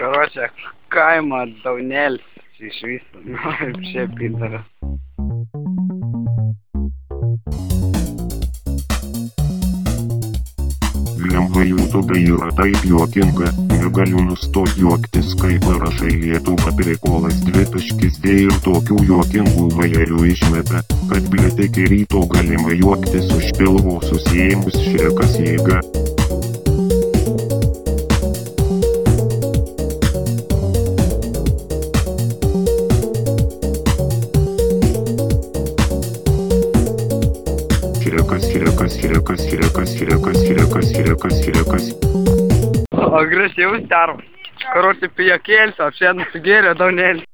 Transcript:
Karočią kaimą Daunelis iš viso. Nu, šiaip pintaras. Lengva YouTube yra taip juokinga, negaliu nustoti juoktis, kai parašai Lietuva prikolas dvitaškis D ir tokių juokingų vairių išmeta, kad blėt iki ryto galima juoktis už pilvo susijėmus šrekas jėga. Хиреkas, хиреkas, хиреkas, хиреkas, хиреkas, хиреkas, хиреkas, хиреkas. Agresyvus teras. Karočią pijokėlis, o šiandien sugėrė Daunelis.